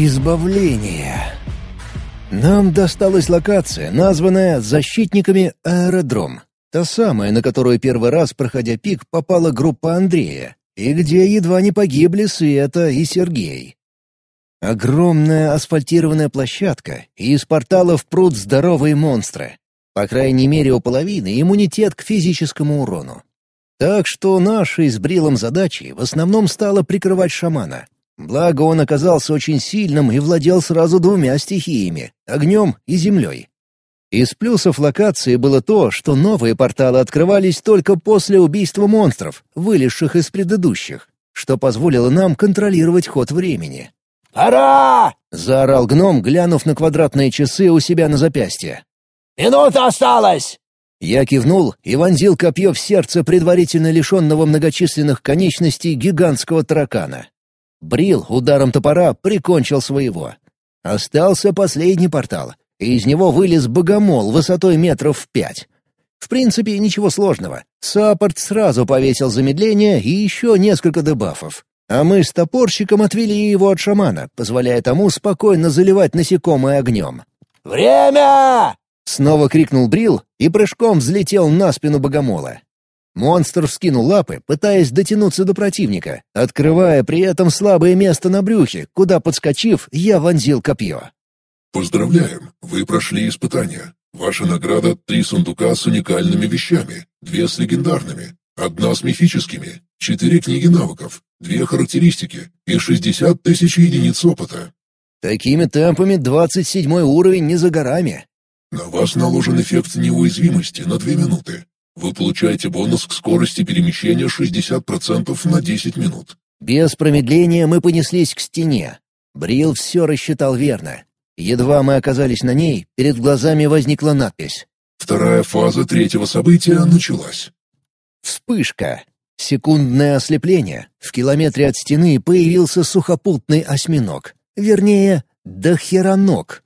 Избавление. Нам досталась локация, названная «Защитниками аэродром». Та самая, на которую первый раз, проходя пик, попала группа Андрея, и где едва не погибли Света и Сергей. Огромная асфальтированная площадка, и из порталов прут здоровые монстры. По крайней мере, у половины иммунитет к физическому урону. Так что нашей с Брилом задачей в основном стало прикрывать шамана. Благо он оказался очень сильным и владел сразу двумя стихиями — огнем и землей. Из плюсов локации было то, что новые порталы открывались только после убийства монстров, вылезших из предыдущих, что позволило нам контролировать ход времени. «Пора!» — заорал гном, глянув на квадратные часы у себя на запястье. «Минута осталась!» Я кивнул и вонзил копье в сердце предварительно лишенного многочисленных конечностей гигантского таракана. Брил ударом топора прикончил своего. Остался последний портал, и из него вылез богомол высотой метров в пять. В принципе, ничего сложного. Саппорт сразу повесил замедление и еще несколько дебафов. А мы с топорщиком отвели его от шамана, позволяя тому спокойно заливать насекомое огнем. «Время!» Снова крикнул Брил и прыжком взлетел на спину богомола. Монстр вскинул лапы, пытаясь дотянуться до противника, открывая при этом слабое место на брюхе, куда, подскочив, я вонзил копье. «Поздравляем! Вы прошли испытание. Ваша награда — три сундука с уникальными вещами, две с легендарными, одна с мифическими, четыре книги навыков, две характеристики и шестьдесят тысяч единиц опыта». Такими темпами двадцать седьмой уровень не за горами. На вас наложен эффект неуязвимости на 2 минуты. Вы получаете бонус к скорости перемещения 60% на 10 минут. Без промедления мы понеслись к стене. Брил все рассчитал верно. Едва мы оказались на ней, перед глазами возникла надпись. Вторая фаза третьего события началась. Вспышка. Секундное ослепление. В километре от стены появился сухопутный осьминог. Вернее, дохероног.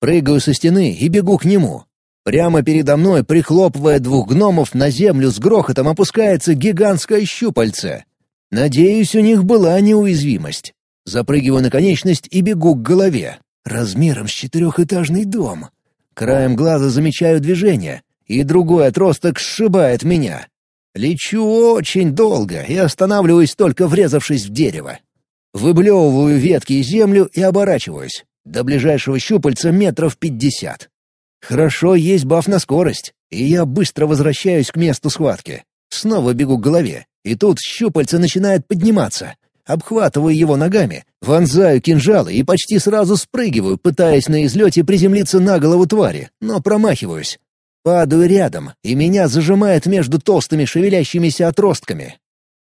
Прыгаю со стены и бегу к нему. Прямо передо мной, прихлопывая двух гномов, на землю с грохотом опускается гигантское щупальце. Надеюсь, у них была неуязвимость. Запрыгиваю на конечность и бегу к голове. Размером с четырехэтажный дом. Краем глаза замечаю движение, и другой отросток сшибает меня. Лечу очень долго и останавливаюсь, только врезавшись в дерево. Выблевываю ветки и землю и оборачиваюсь. До ближайшего щупальца метров пятьдесят. Хорошо, есть баф на скорость, и я быстро возвращаюсь к месту схватки. Снова бегу к голове, и тут щупальце начинает подниматься. Обхватываю его ногами, вонзаю кинжалы и почти сразу спрыгиваю, пытаясь на излете приземлиться на голову твари, но промахиваюсь. Падаю рядом, и меня зажимает между толстыми шевелящимися отростками.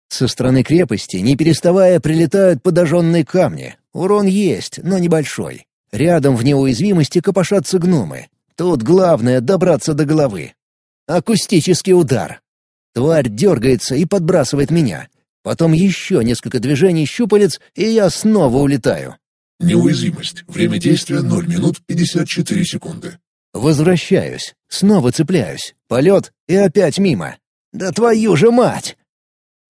Со стороны крепости, не переставая, прилетают подожженные камни, Урон есть, но небольшой. Рядом в неуязвимости копошатся гномы. Тут главное — добраться до головы. Акустический удар. Тварь дергается и подбрасывает меня. Потом еще несколько движений щупалец, и я снова улетаю. Неуязвимость. Время действия 0 минут 54 секунды. Возвращаюсь. Снова цепляюсь. Полет и опять мимо. Да твою же мать!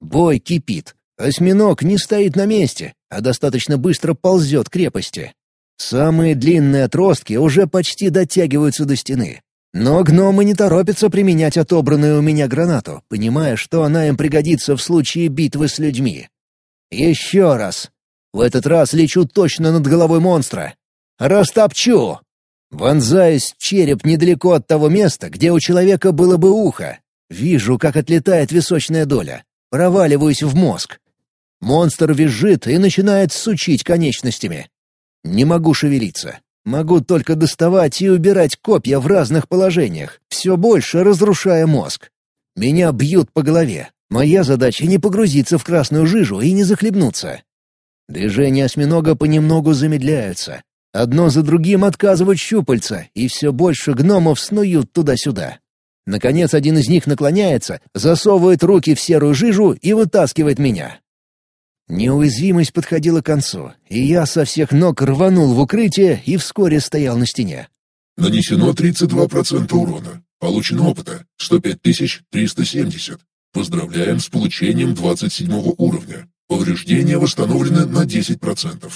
Бой кипит. Осьминог не стоит на месте, а достаточно быстро ползет к крепости. Самые длинные отростки уже почти дотягиваются до стены. Но гномы не торопятся применять отобранную у меня гранату, понимая, что она им пригодится в случае битвы с людьми. Еще раз. В этот раз лечу точно над головой монстра. Растопчу! Вонзаюсь череп недалеко от того места, где у человека было бы ухо. Вижу, как отлетает височная доля. Проваливаюсь в мозг. Монстр визжит и начинает сучить конечностями. Не могу шевелиться. Могу только доставать и убирать копья в разных положениях, все больше разрушая мозг. Меня бьют по голове. Моя задача не погрузиться в красную жижу и не захлебнуться. Движения осьминога понемногу замедляются. Одно за другим отказывают щупальца, и все больше гномов снуют туда-сюда. Наконец один из них наклоняется, засовывает руки в серую жижу и вытаскивает меня. Неуязвимость подходила к концу, и я со всех ног рванул в укрытие и вскоре стоял на стене. Нанесено 32% урона. Получено опыта 105370. Поздравляем с получением 27 уровня. Повреждения восстановлены на 10%.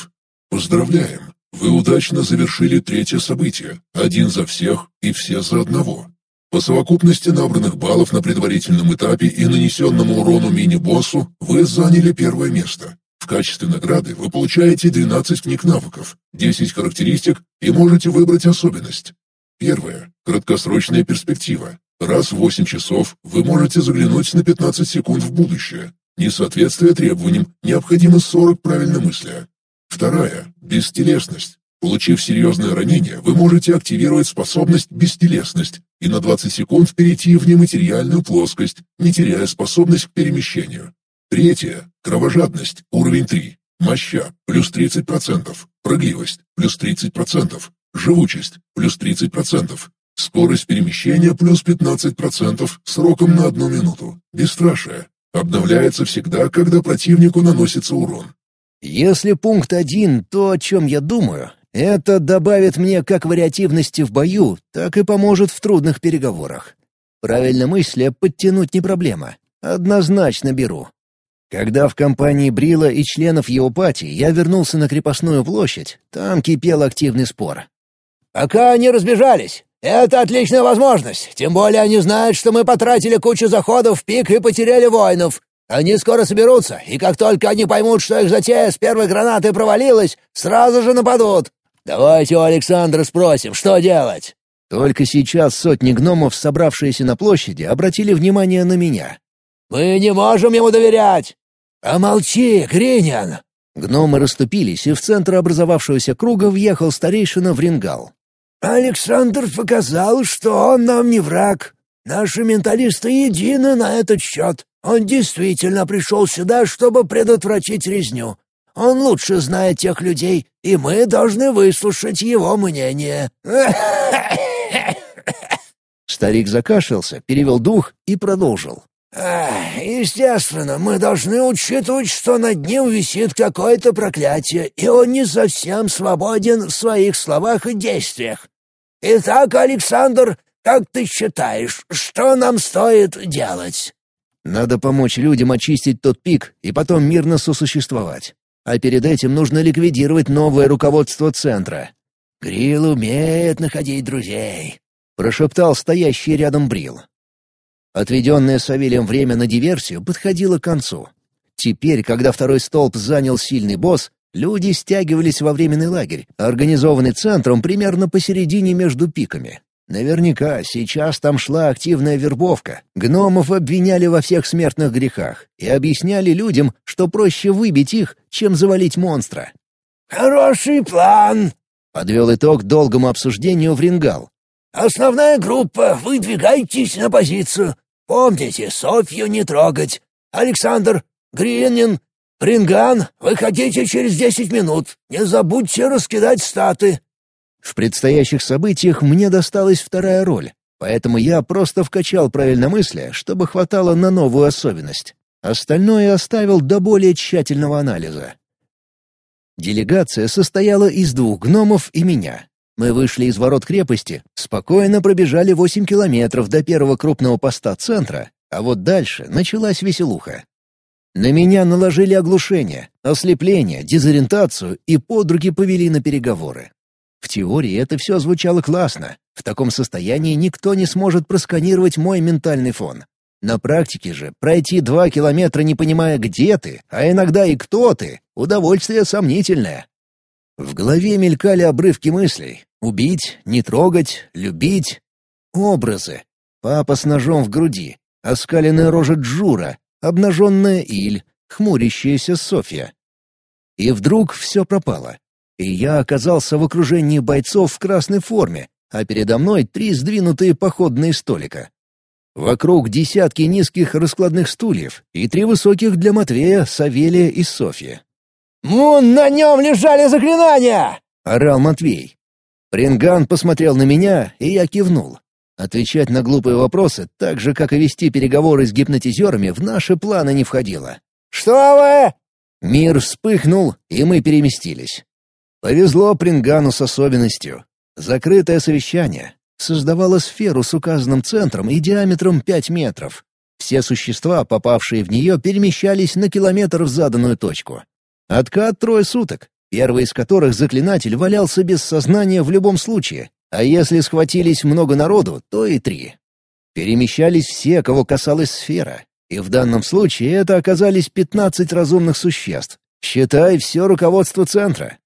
Поздравляем! Вы удачно завершили третье событие. Один за всех и все за одного. По совокупности набранных баллов на предварительном этапе и нанесенному урону мини-боссу вы заняли первое место. В качестве награды вы получаете 12 книг навыков, 10 характеристик и можете выбрать особенность. Первое. Краткосрочная перспектива. Раз в 8 часов вы можете заглянуть на 15 секунд в будущее. Несоответствие требованиям необходимо 40 правильно мысля. Вторая. Бестелесность. Получив серьезное ранение, вы можете активировать способность «Бестелесность» и на 20 секунд перейти в нематериальную плоскость, не теряя способность к перемещению. Третье. Кровожадность. Уровень 3. Моща. Плюс 30%. Прыгливость. Плюс 30%. Живучесть. Плюс 30%. Скорость перемещения плюс 15% сроком на одну минуту. Бесстрашие. Обновляется всегда, когда противнику наносится урон. Если пункт один, то, о чем я думаю, это добавит мне как вариативности в бою, так и поможет в трудных переговорах. Правильно мысля подтянуть не проблема. Однозначно беру. Когда в компании Брила и членов его пати я вернулся на крепостную площадь, там кипел активный спор. «Пока они разбежались. Это отличная возможность. Тем более они знают, что мы потратили кучу заходов в пик и потеряли воинов. Они скоро соберутся, и как только они поймут, что их затея с первой гранаты провалилась, сразу же нападут. Давайте у Александра спросим, что делать». Только сейчас сотни гномов, собравшиеся на площади, обратили внимание на меня. «Мы не можем ему доверять!» «Помолчи, Гринян!» Гномы расступились, и в центр образовавшегося круга въехал старейшина в рингал. «Александр показал, что он нам не враг. Наши менталисты едины на этот счет. Он действительно пришел сюда, чтобы предотвратить резню. Он лучше знает тех людей, и мы должны выслушать его мнение». Старик закашлялся, перевел дух и продолжил. «Естественно, мы должны учитывать, что над ним висит какое-то проклятие, и он не совсем свободен в своих словах и действиях. Итак, Александр, как ты считаешь, что нам стоит делать?» Надо помочь людям очистить тот пик и потом мирно сосуществовать. А перед этим нужно ликвидировать новое руководство центра. «Грил умеет находить друзей», — прошептал стоящий рядом Брил. Отведенное Савелием время на диверсию подходило к концу. Теперь, когда второй столб занял сильный босс, люди стягивались во временный лагерь, организованный центром примерно посередине между пиками. Наверняка сейчас там шла активная вербовка. Гномов обвиняли во всех смертных грехах и объясняли людям, что проще выбить их, чем завалить монстра. «Хороший план!» — подвел итог долгому обсуждению в Рингал. «Основная группа, выдвигайтесь на позицию. Помните, Софью не трогать. Александр, Гринин, Принган, выходите через десять минут. Не забудьте раскидать статы. В предстоящих событиях мне досталась вторая роль, поэтому я просто вкачал правильномыслие, чтобы хватало на новую особенность. Остальное оставил до более тщательного анализа. Делегация состояла из двух гномов и меня. Мы вышли из ворот крепости, спокойно пробежали восемь километров до первого крупного поста центра, а вот дальше началась веселуха. На меня наложили оглушение, ослепление, дезориентацию и подруги повели на переговоры. В теории это все звучало классно. В таком состоянии никто не сможет просканировать мой ментальный фон. На практике же пройти два километра, не понимая, где ты, а иногда и кто ты, удовольствие сомнительное. В голове мелькали обрывки мыслей. Убить, не трогать, любить. Образы. Папа с ножом в груди, оскаленная рожа Джура, обнаженная Иль, хмурящаяся Софья. И вдруг все пропало и я оказался в окружении бойцов в красной форме, а передо мной три сдвинутые походные столика. Вокруг десятки низких раскладных стульев и три высоких для Матвея, Савелия и Софьи. «Мун, на нем лежали заклинания!» — орал Матвей. Принган посмотрел на меня, и я кивнул. Отвечать на глупые вопросы, так же, как и вести переговоры с гипнотизерами, в наши планы не входило. «Что вы?» Мир вспыхнул, и мы переместились. Повезло Прингану с особенностью. Закрытое совещание создавало сферу с указанным центром и диаметром 5 метров. Все существа, попавшие в нее, перемещались на километр в заданную точку. Откат трое суток. первый из которых заклинатель валялся без сознания в любом случае, а если схватились много народу, то и три. Перемещались все, кого касалась сфера, и в данном случае это оказались 15 разумных существ. Считай, все руководство центра.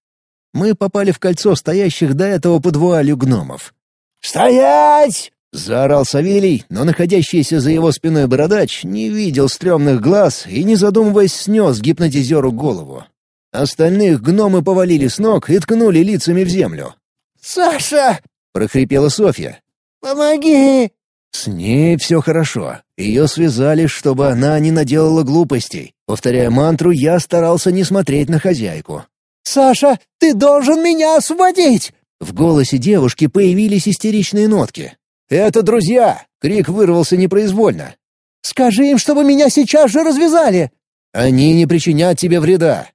Мы попали в кольцо стоящих до этого под вуалью гномов. «Стоять!» — заорал Савелий, но находящийся за его спиной бородач не видел стрёмных глаз и, не задумываясь, снес гипнотизеру голову. Остальных гномы повалили с ног и ткнули лицами в землю. «Саша!» — прохрипела Софья. «Помоги!» С ней все хорошо. Ее связали, чтобы она не наделала глупостей. Повторяя мантру, я старался не смотреть на хозяйку. «Саша, ты должен меня освободить!» В голосе девушки появились истеричные нотки. «Это друзья!» — крик вырвался непроизвольно. «Скажи им, чтобы меня сейчас же развязали!» «Они не причинят тебе вреда!»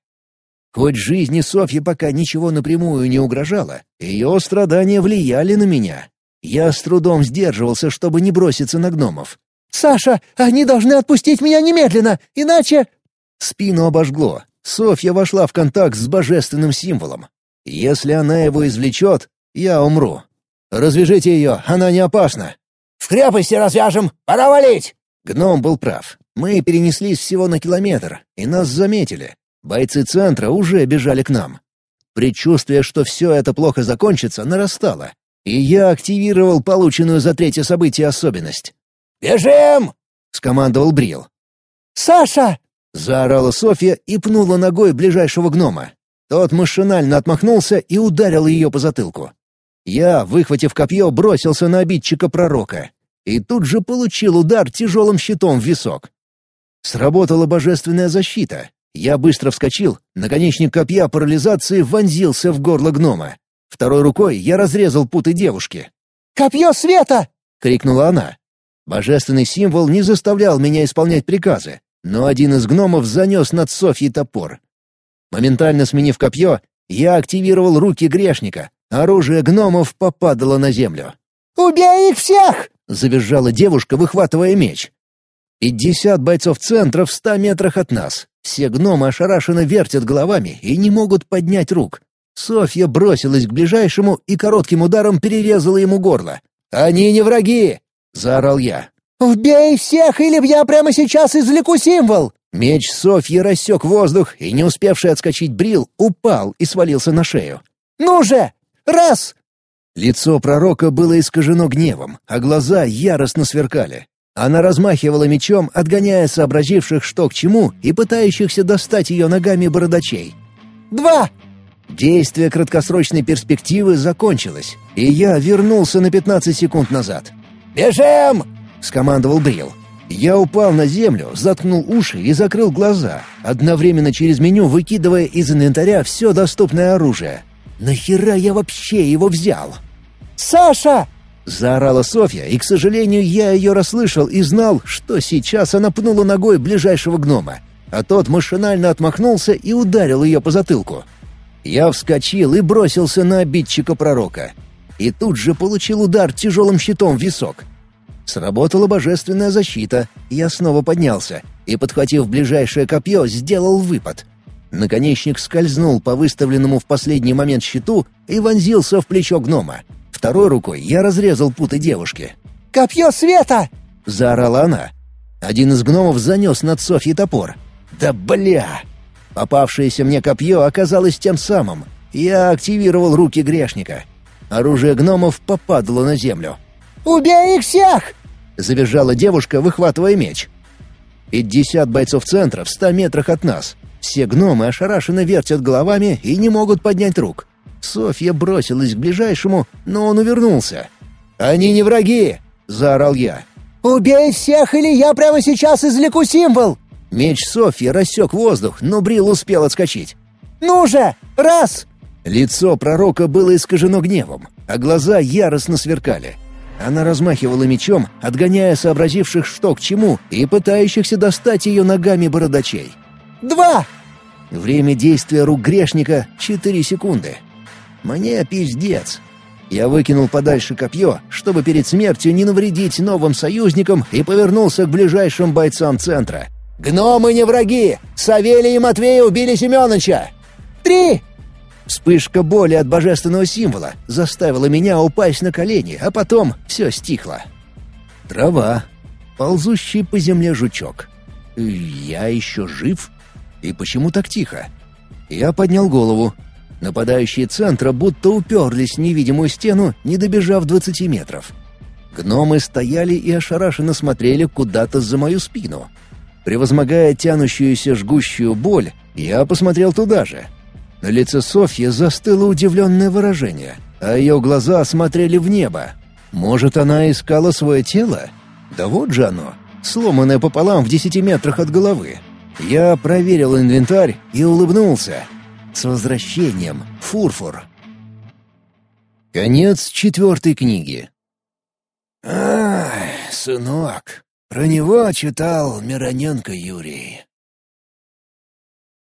Хоть жизни Софьи пока ничего напрямую не угрожало, ее страдания влияли на меня. Я с трудом сдерживался, чтобы не броситься на гномов. «Саша, они должны отпустить меня немедленно, иначе...» Спину обожгло. Софья вошла в контакт с божественным символом. Если она его извлечет, я умру. Развяжите ее, она не опасна. «В крепости развяжем! Пора валить!» Гном был прав. Мы перенеслись всего на километр, и нас заметили. Бойцы центра уже бежали к нам. Предчувствие, что все это плохо закончится, нарастало, и я активировал полученную за третье событие особенность. «Бежим!» — скомандовал Брил. «Саша!» — заорала Софья и пнула ногой ближайшего гнома. Тот машинально отмахнулся и ударил ее по затылку. Я, выхватив копье, бросился на обидчика пророка. И тут же получил удар тяжелым щитом в висок. Сработала божественная защита. Я быстро вскочил, наконечник копья парализации вонзился в горло гнома. Второй рукой я разрезал путы девушки. «Копье света!» — крикнула она. Божественный символ не заставлял меня исполнять приказы, но один из гномов занес над Софьей топор. Моментально сменив копье, я активировал руки грешника. Оружие гномов попадало на землю. «Убей их всех!» — завизжала девушка, выхватывая меч. Пятьдесят бойцов центра в ста метрах от нас. Все гномы ошарашенно вертят головами и не могут поднять рук. Софья бросилась к ближайшему и коротким ударом перерезала ему горло. «Они не враги!» — заорал я. «Убей всех, или я прямо сейчас извлеку символ!» Меч Софьи рассек воздух, и не успевший отскочить Брил упал и свалился на шею. «Ну же! Раз!» Лицо пророка было искажено гневом, а глаза яростно сверкали. Она размахивала мечом, отгоняя сообразивших что к чему и пытающихся достать ее ногами бородачей. «Два!» Действие краткосрочной перспективы закончилось, и я вернулся на 15 секунд назад. «Бежим!» — скомандовал Брил. Я упал на землю, заткнул уши и закрыл глаза, одновременно через меню выкидывая из инвентаря все доступное оружие. Нахера я вообще его взял? «Саша!» — заорала Софья, и, к сожалению, я ее расслышал и знал, что сейчас она пнула ногой ближайшего гнома, а тот машинально отмахнулся и ударил ее по затылку. Я вскочил и бросился на обидчика пророка. И тут же получил удар тяжелым щитом в висок. Сработала божественная защита, я снова поднялся и, подхватив ближайшее копье, сделал выпад. Наконечник скользнул по выставленному в последний момент щиту и вонзился в плечо гнома. Второй рукой я разрезал путы девушки. «Копье света!» — заорала она. Один из гномов занес над Софьей топор. «Да бля!» Попавшееся мне копье оказалось тем самым. Я активировал руки грешника. Оружие гномов попадало на землю. «Убей их всех!» — завизжала девушка, выхватывая меч. Пятьдесят бойцов центра в ста метрах от нас. Все гномы ошарашенно вертят головами и не могут поднять рук. Софья бросилась к ближайшему, но он увернулся. «Они не враги!» — заорал я. «Убей всех, или я прямо сейчас извлеку символ!» Меч Софьи рассек воздух, но Брил успел отскочить. «Ну же! Раз!» Лицо пророка было искажено гневом, а глаза яростно сверкали. Она размахивала мечом, отгоняя сообразивших что к чему и пытающихся достать ее ногами бородачей. «Два!» Время действия рук грешника — четыре секунды. Мне пиздец. Я выкинул подальше копье, чтобы перед смертью не навредить новым союзникам, и повернулся к ближайшим бойцам центра — «Гномы не враги! Савелий и Матвей убили Семеновича!» «Три!» Вспышка боли от божественного символа заставила меня упасть на колени, а потом все стихло. Трава. Ползущий по земле жучок. Я еще жив? И почему так тихо? Я поднял голову. Нападающие центра будто уперлись в невидимую стену, не добежав двадцати метров. Гномы стояли и ошарашенно смотрели куда-то за мою спину. Превозмогая тянущуюся жгущую боль, я посмотрел туда же. На лице Софьи застыло удивленное выражение, а ее глаза смотрели в небо. Может, она искала свое тело? Да вот же оно, сломанное пополам в десяти метрах от головы. Я проверил инвентарь и улыбнулся. С возвращением, Фурфур. Конец четвертой книги. «Ай, сынок, про него читал Мироненко Юрий.